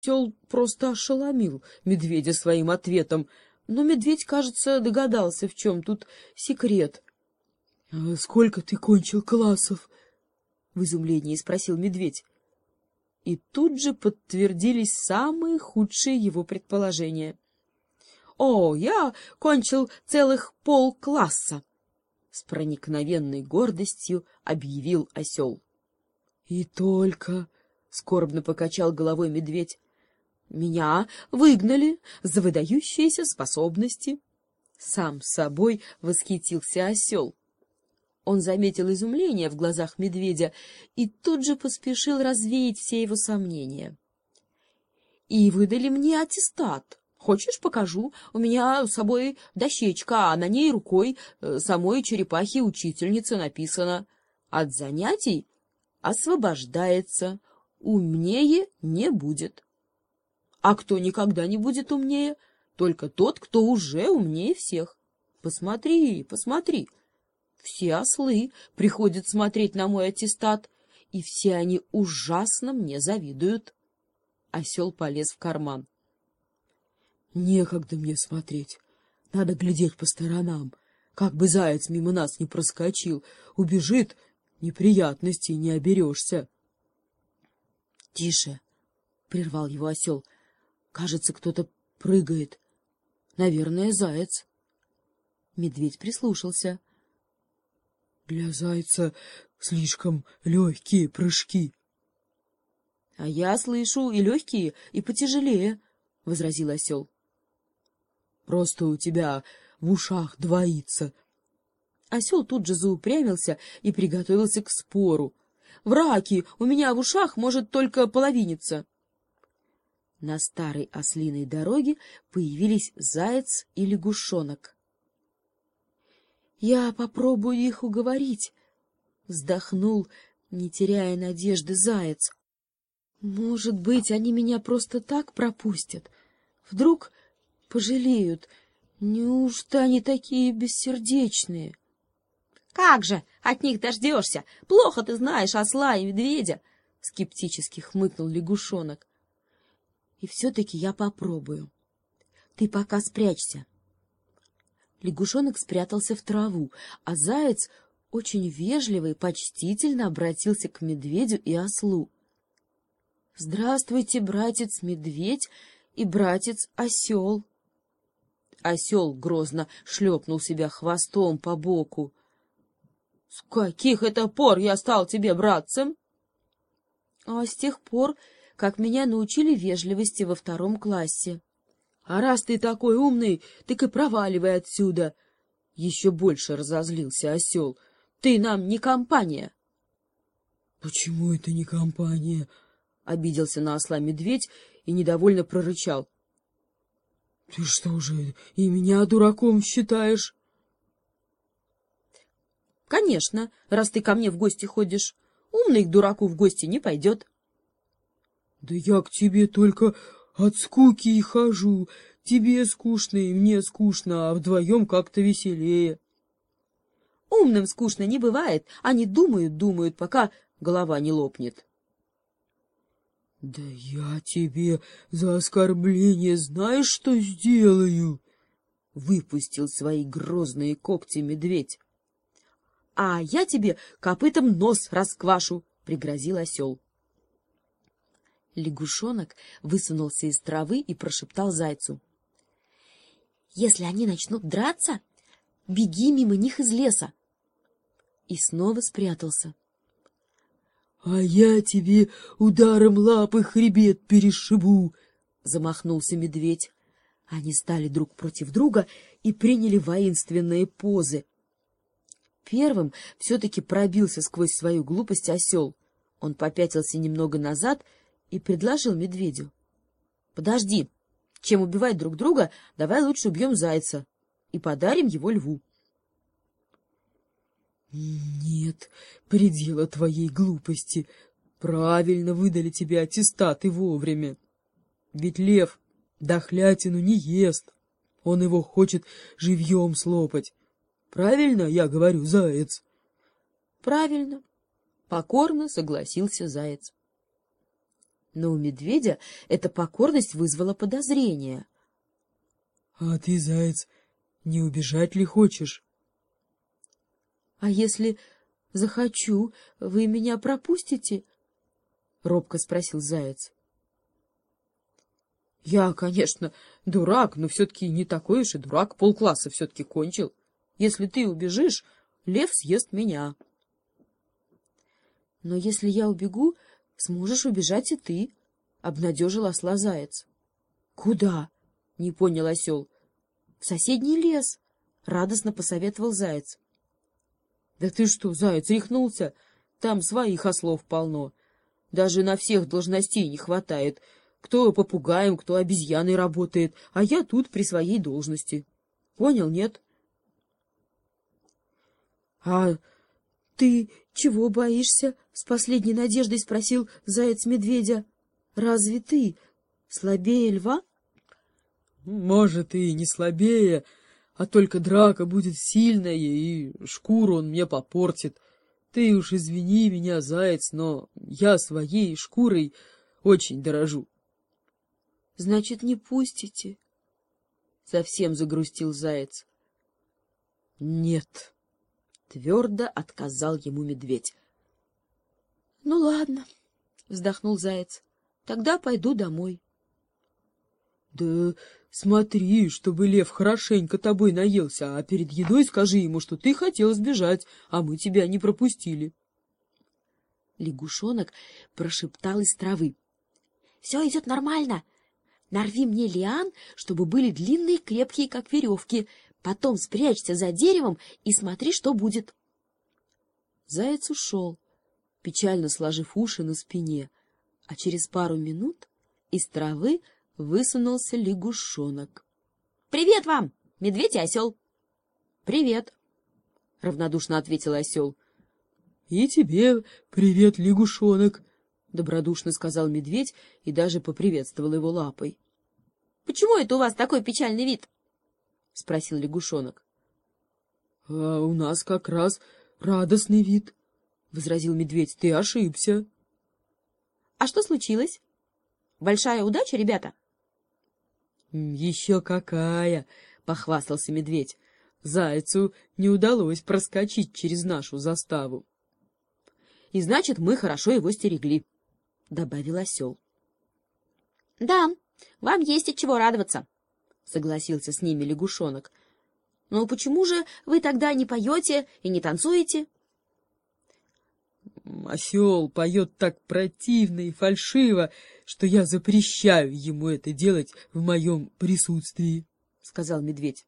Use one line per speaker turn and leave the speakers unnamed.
Осел просто ошеломил медведя своим ответом, но медведь, кажется, догадался, в чем тут секрет. — А сколько ты кончил классов? — в изумлении спросил медведь. И тут же подтвердились самые худшие его предположения. — О, я кончил целых полкласса! — с проникновенной гордостью объявил осел. — И только... — скорбно покачал головой медведь. Меня выгнали за выдающиеся способности. Сам собой восхитился осел. Он заметил изумление в глазах медведя и тут же поспешил развеять все его сомнения. — И выдали мне аттестат. Хочешь, покажу? У меня с собой дощечка, а на ней рукой э, самой черепахи-учительницы написано «От занятий освобождается, умнее не будет». А кто никогда не будет умнее? Только тот, кто уже умнее всех. Посмотри, посмотри. Все ослы приходят смотреть на мой аттестат, и все они ужасно мне завидуют. Осел полез в карман. Некогда мне смотреть. Надо глядеть по сторонам. Как бы заяц мимо нас не проскочил, убежит, неприятностей не оберешься. — Тише! — прервал его осел. — Кажется, кто-то прыгает. Наверное, заяц. Медведь прислушался. Для зайца слишком легкие прыжки. — А я слышу и легкие, и потяжелее, — возразил осел. — Просто у тебя в ушах двоится. Осел тут же заупрямился и приготовился к спору. — Враки, у меня в ушах может только половиниться. — на старой ослиной дороге появились заяц и лягушонок. — Я попробую их уговорить, — вздохнул, не теряя надежды, заяц. — Может быть, они меня просто так пропустят? Вдруг пожалеют? Неужто они такие бессердечные? — Как же от них дождешься? Плохо ты знаешь осла и медведя! — скептически хмыкнул лягушонок. И все-таки я попробую. Ты пока спрячься. Лягушонок спрятался в траву, а заяц очень вежливо и почтительно обратился к медведю и ослу. — Здравствуйте, братец-медведь и братец-осел. Осел грозно шлепнул себя хвостом по боку. — С каких это пор я стал тебе братцем? — А с тех пор, как меня научили вежливости во втором классе. — А раз ты такой умный, так и проваливай отсюда! Еще больше разозлился осел. — Ты нам не компания! — Почему это не компания? — обиделся на осла медведь и недовольно прорычал. — Ты что же, и меня дураком считаешь? — Конечно, раз ты ко мне в гости ходишь. Умный к дураку в гости не пойдет. — да я к тебе только от скуки и хожу. Тебе скучно, и мне скучно, а вдвоем как-то веселее. Умным скучно не бывает. Они думают, думают, пока голова не лопнет. Да я тебе за оскорбление знаешь, что сделаю? Выпустил свои грозные когти медведь. А я тебе копытом нос расквашу, пригрозил осел. Лягушонок высунулся из травы и прошептал зайцу. — Если они начнут драться, беги мимо них из леса. И снова спрятался. — А я тебе ударом лапы хребет перешибу! — замахнулся медведь. Они стали друг против друга и приняли воинственные позы. Первым все-таки пробился сквозь свою глупость осел. Он попятился немного назад и предложил медведю. — Подожди, чем убивать друг друга, давай лучше убьем зайца и подарим его льву. — Нет предела твоей глупости. Правильно выдали тебе аттестаты вовремя. Ведь лев дохлятину не ест. Он его хочет живьем слопать. Правильно я говорю, заяц? — Правильно. Покорно согласился заяц. Но у медведя эта покорность вызвала подозрение.
— А ты, заяц, не убежать ли хочешь?
— А если захочу, вы меня пропустите? — робко спросил заяц. — Я, конечно, дурак, но все-таки не такой уж и дурак, полкласса все-таки кончил. Если ты убежишь, лев съест меня. — Но если я убегу, сможешь убежать и ты, — обнадежил осла заяц. — Куда? — не понял осел. — В соседний лес, — радостно посоветовал заяц. — Да ты что, заяц, рехнулся? Там своих ослов полно. Даже на всех должностей не хватает. Кто попугаем, кто обезьяной работает, а я тут при своей должности. Понял, нет? — А ты чего боишься? — с последней надеждой спросил заяц медведя. — Разве ты слабее льва?
— Может, и не слабее, а только драка будет сильная, и шкуру он мне попортит. Ты уж извини меня, заяц, но я своей шкурой очень дорожу.
— Значит, не пустите? — совсем загрустил заяц. — Нет. — твердо отказал ему медведь. — Ну, ладно, — вздохнул заяц, — тогда пойду домой.
— Да смотри, чтобы лев хорошенько тобой наелся, а перед едой скажи ему, что ты хотел сбежать, а мы тебя не пропустили.
Лягушонок прошептал из травы. — Все идет нормально. Нарви мне лиан, чтобы были длинные, крепкие, как веревки, Потом спрячься за деревом и смотри, что будет. Заяц ушел, печально сложив уши на спине, а через пару минут из травы высунулся лягушонок. — Привет вам, медведь и осел! — Привет! — равнодушно ответил осел.
— И тебе привет, лягушонок!
— добродушно сказал медведь и даже поприветствовал его лапой. — Почему это у вас такой печальный вид? — спросил лягушонок.
— А у нас как раз радостный вид, — возразил медведь. — Ты ошибся.
— А что случилось? Большая удача, ребята?
— Еще какая! — похвастался медведь. Зайцу не удалось проскочить через нашу заставу.
— И значит, мы хорошо его стерегли, — добавил осел. — Да, вам есть от чего радоваться, — согласился с ними лягушонок. — Но почему же вы тогда не поете и не танцуете?
— Осел поет так противно и фальшиво, что я запрещаю ему это делать в моем присутствии, — сказал медведь.